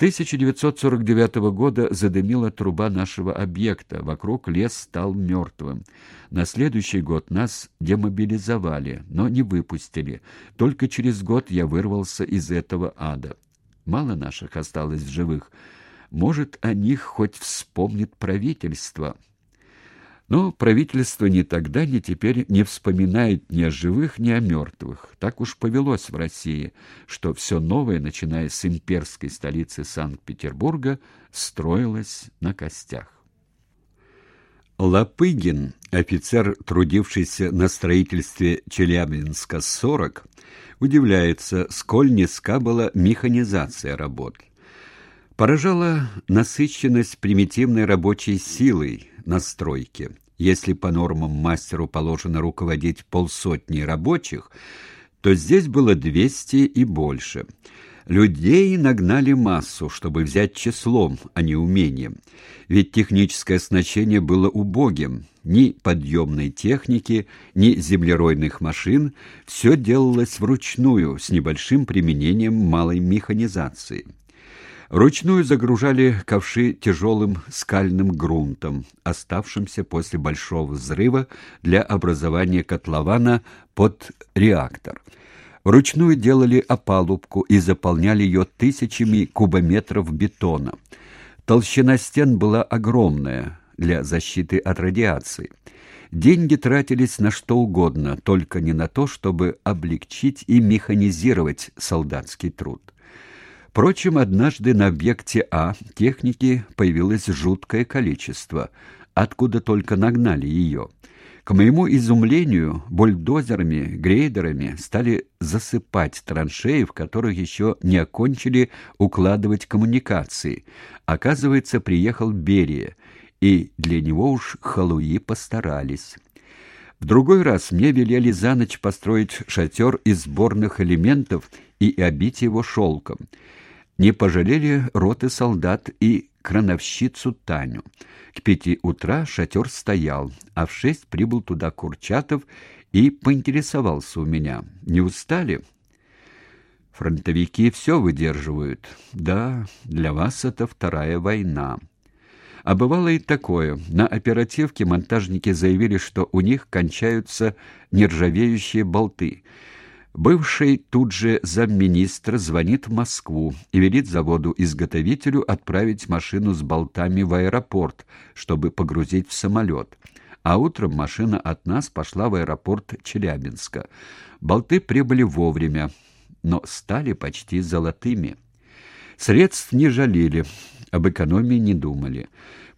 1949 года задымила труба нашего объекта, вокруг лес стал мертвым. На следующий год нас демобилизовали, но не выпустили. Только через год я вырвался из этого ада. Мало наших осталось в живых. Может, о них хоть вспомнит правительство». Но правительство ни тогда, ни теперь не вспоминает ни о живых, ни о мертвых. Так уж повелось в России, что все новое, начиная с имперской столицы Санкт-Петербурга, строилось на костях. Лапыгин, офицер, трудившийся на строительстве Челябинска-40, удивляется, сколь низка была механизация работ. Поражала насыщенность примитивной рабочей силой на стройке. Если по нормам мастеру положено руководить полсотни рабочих, то здесь было двести и больше. Людей нагнали массу, чтобы взять числом, а не умением. Ведь техническое оснащение было убогим. Ни подъемной техники, ни землеройных машин. Все делалось вручную, с небольшим применением малой механизации. Ручную загружали ковши тяжелым скальным грунтом, оставшимся после большого взрыва для образования котлована под реактор. Вручную делали опалубку и заполняли ее тысячами кубометров бетона. Толщина стен была огромная для защиты от радиации. Деньги тратились на что угодно, только не на то, чтобы облегчить и механизировать солдатский труд. Впрочем, однажды на объекте А техники появилось жуткое количество, откуда только нагнали ее. К моему изумлению, бульдозерами, грейдерами стали засыпать траншеи, в которых еще не окончили укладывать коммуникации. Оказывается, приехал Берия, и для него уж халуи постарались. В другой раз мне велели за ночь построить шатер из сборных элементов и обить его шелком. Не пожалели роты солдат и крановщицу Таню. К пяти утра шатер стоял, а в шесть прибыл туда Курчатов и поинтересовался у меня. «Не устали?» «Фронтовики все выдерживают. Да, для вас это вторая война». А бывало и такое. На оперативке монтажники заявили, что у них кончаются нержавеющие болты — Бывший тут же замминистра звонит в Москву и велит заводу-изготовителю отправить машину с болтами в аэропорт, чтобы погрузить в самолет. А утром машина от нас пошла в аэропорт Челябинска. Болты прибыли вовремя, но стали почти золотыми. Средств не жалели, об экономии не думали.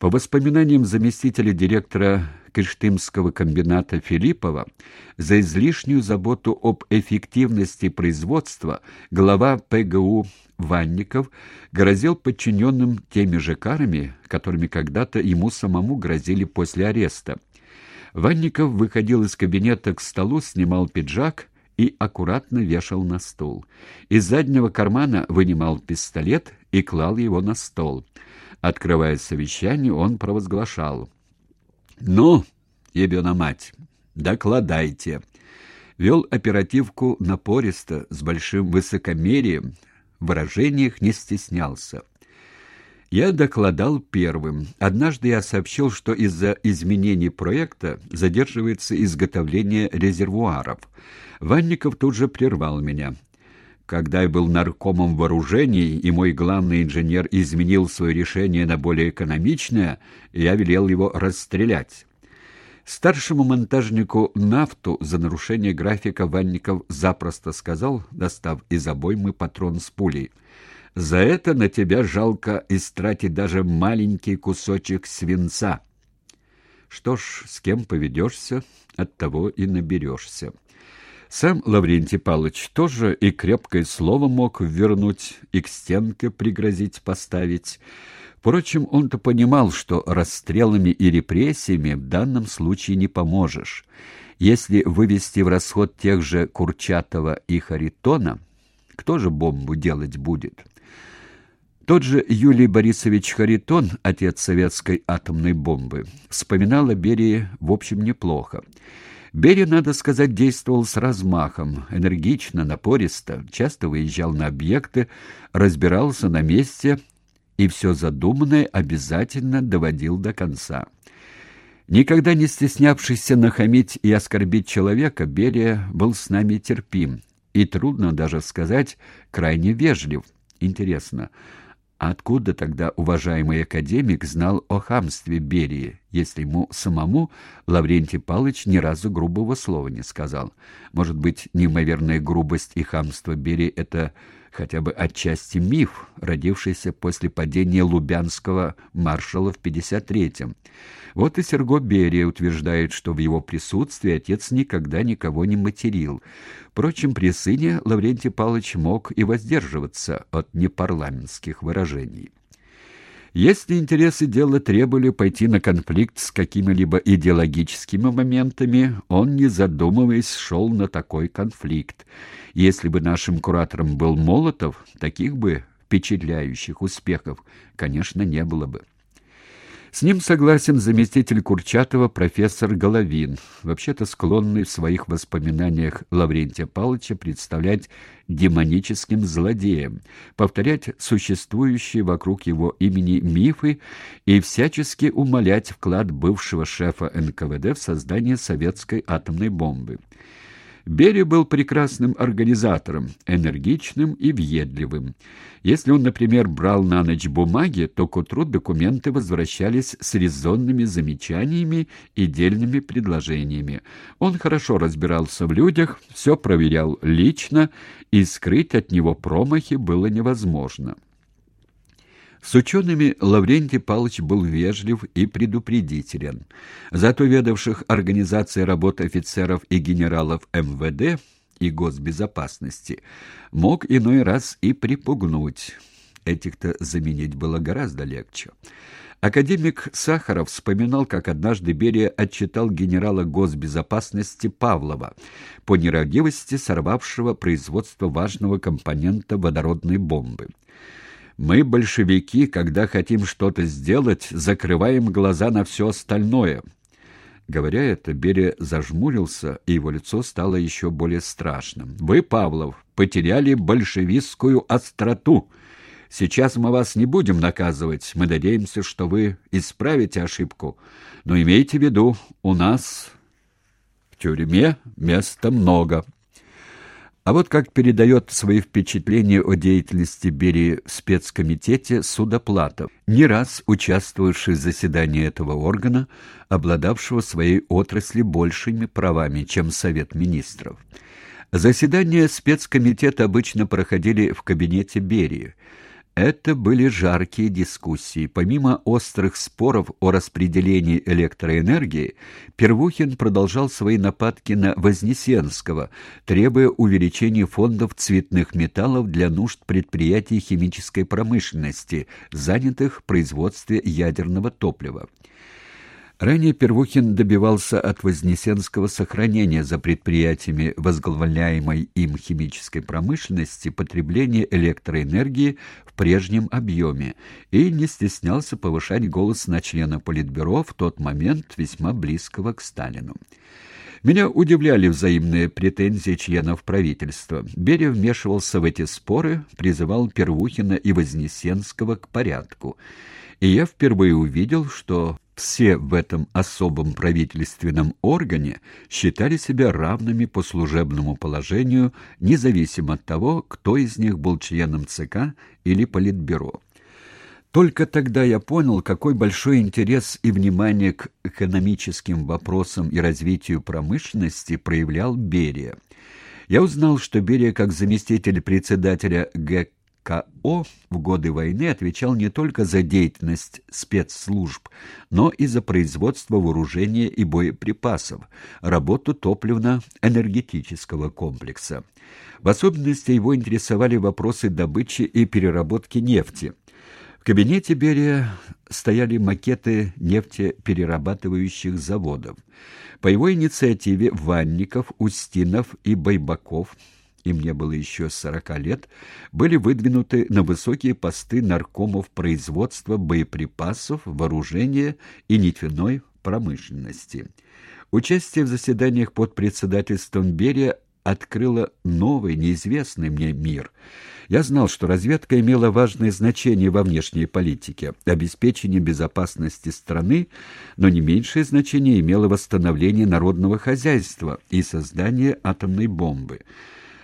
По воспоминаниям заместителя директора Кыштымского комбината Филиппова, за излишнюю заботу об эффективности производства глава ПГУ Ванников грозил подчиненным теми же карами, которыми когда-то ему самому грозили после ареста. Ванников выходил из кабинета к столу, снимал пиджак и аккуратно вешал на стол. Из заднего кармана вынимал пистолет и клал его на стол. Открывая совещание, он провозглашал. «Ну, ебена мать, докладайте». Вел оперативку напористо, с большим высокомерием, в выражениях не стеснялся. Я докладал первым. Однажды я сообщил, что из-за изменений проекта задерживается изготовление резервуаров. Ванников тут же прервал меня. Когда я был наркомом вооружений, и мой главный инженер изменил свое решение на более экономичное, я велел его расстрелять. Старшему монтажнику нафту за нарушение графика Ванников запросто сказал, достав из обоймы патрон с пулей. «За это на тебя жалко истратить даже маленький кусочек свинца». Что ж, с кем поведешься, от того и наберешься. Сам Лаврентий Павлович тоже и крепкое слово мог вернуть, и к стенке пригрозить поставить. Впрочем, он-то понимал, что расстрелами и репрессиями в данном случае не поможешь. Если вывести в расход тех же Курчатова и Харитона, кто же бомбу делать будет? Тот же Юлий Борисович Харитон, отец советской атомной бомбы, вспоминал о Берии в общем неплохо. Берия, надо сказать, действовал с размахом, энергично, напористо, часто выезжал на объекты, разбирался на месте, и все задуманное обязательно доводил до конца. Никогда не стеснявшийся нахамить и оскорбить человека, Берия был с нами терпим, и трудно даже сказать, крайне вежлив. Интересно, а откуда тогда уважаемый академик знал о хамстве Берии, если ему самому Лаврентий Палыч ни разу грубого слова не сказал? Может быть, неимоверная грубость и хамство Берии — это хотя бы отчасти миф, родившийся после падения Лубянского маршала в 53-м. Вот и Серго Берия утверждает, что в его присутствии отец никогда никого не материл. Впрочем, при сыне Лаврентий Павлович мог и воздерживаться от непарламентских выражений. Если интересы дела требовали пойти на конфликт с какими-либо идеологическими моментами, он, не задумываясь, шел на такой конфликт. Если бы нашим куратором был Молотов, таких бы впечатляющих успехов, конечно, не было бы. С ним согласен заместитель Курчатова профессор Головин, вообще-то склонный в своих воспоминаниях Лаврентия Павловича представлять демоническим злодеем, повторять существующие вокруг его имени мифы и всячески умалять вклад бывшего шефа НКВД в создание советской атомной бомбы. Берия был прекрасным организатором, энергичным и въедливым. Если он, например, брал на ночь бумаги, то к утру документы возвращались с резонными замечаниями и дельными предложениями. Он хорошо разбирался в людях, все проверял лично, и скрыть от него промахи было невозможно. С учеными Лаврентий Павлович был вежлив и предупредителен. Зато ведавших организацией работы офицеров и генералов МВД и госбезопасности мог иной раз и припугнуть. Этих-то заменить было гораздо легче. Академик Сахаров вспоминал, как однажды Берия отчитал генерала госбезопасности Павлова по нерадивости сорвавшего производство важного компонента водородной бомбы. Мы, большевики, когда хотим что-то сделать, закрываем глаза на все остальное. Говоря это, Берия зажмурился, и его лицо стало еще более страшным. Вы, Павлов, потеряли большевистскую остроту. Сейчас мы вас не будем наказывать. Мы надеемся, что вы исправите ошибку. Но имейте в виду, у нас в тюрьме места много. А вот как передает свои впечатления о деятельности Берии в спецкомитете Судоплатов, не раз участвовавший в заседании этого органа, обладавшего своей отрасли большими правами, чем Совет министров. Заседания спецкомитета обычно проходили в кабинете Берии – это были жаркие дискуссии. Помимо острых споров о распределении электроэнергии, Первухин продолжал свои нападки на Вознесенского, требуя увеличения фондов цветных металлов для нужд предприятий химической промышленности, занятых в производстве ядерного топлива. Ранее Первухин добивался от Вознесенского сохранения за предприятиями возглавляемой им химической промышленности потребления электроэнергии в прежнем объеме и не стеснялся повышать голос на члена Политбюро в тот момент весьма близкого к Сталину. Меня удивляли взаимные претензии членов правительства. Берия вмешивался в эти споры, призывал Первухина и Вознесенского к порядку. И я впервые увидел, что все в этом особом правительственном органе считали себя равными по служебному положению, независимо от того, кто из них был членом ЦК или Политбюро. Только тогда я понял, какой большой интерес и внимание к экономическим вопросам и развитию промышленности проявлял Берия. Я узнал, что Берия, как заместитель председателя ГК, КО в годы войны отвечал не только за деятельность спецслужб, но и за производство вооружения и боеприпасов, работу топливно-энергетического комплекса. В особенности его интересовали вопросы добычи и переработки нефти. В кабинете Берия стояли макеты нефтеперерабатывающих заводов. По его инициативе Ванников, Устинов и Байбаков – им не было еще сорока лет, были выдвинуты на высокие посты наркомов производства боеприпасов, вооружения и нефтяной промышленности. Участие в заседаниях под председательством Берия открыла новый, неизвестный мне мир. Я знал, что разведка имела важное значение во внешней политике, обеспечение безопасности страны, но не меньшее значение имело восстановление народного хозяйства и создание атомной бомбы.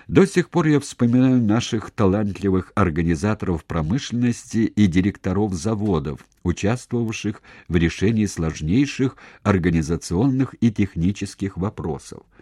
До сих пор я вспоминаю наших талантливых организаторов промышленности и директоров заводов, участвовавших в решении сложнейших организационных и технических вопросов.